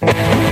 Bye.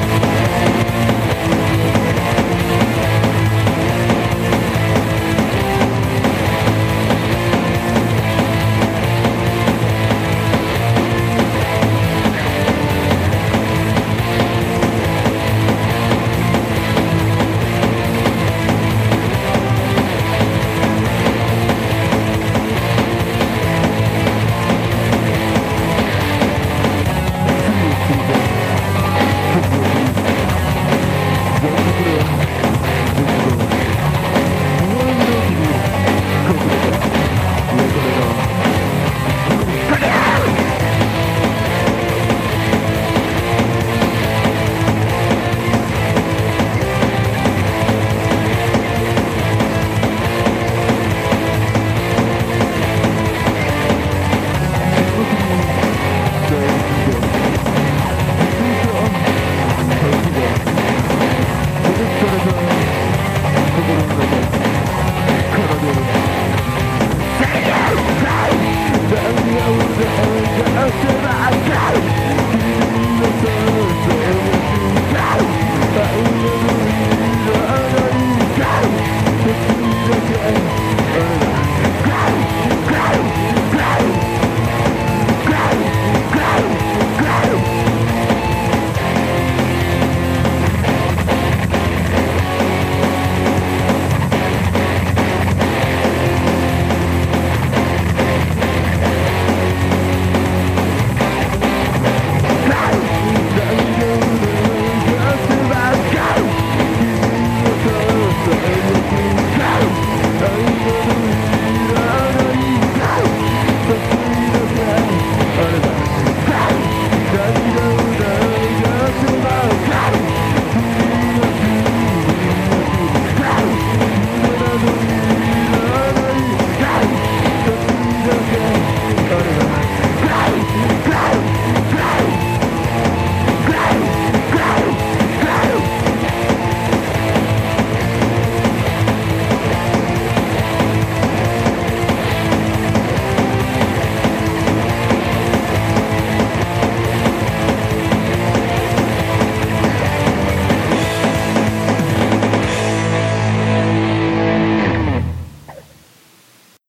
I got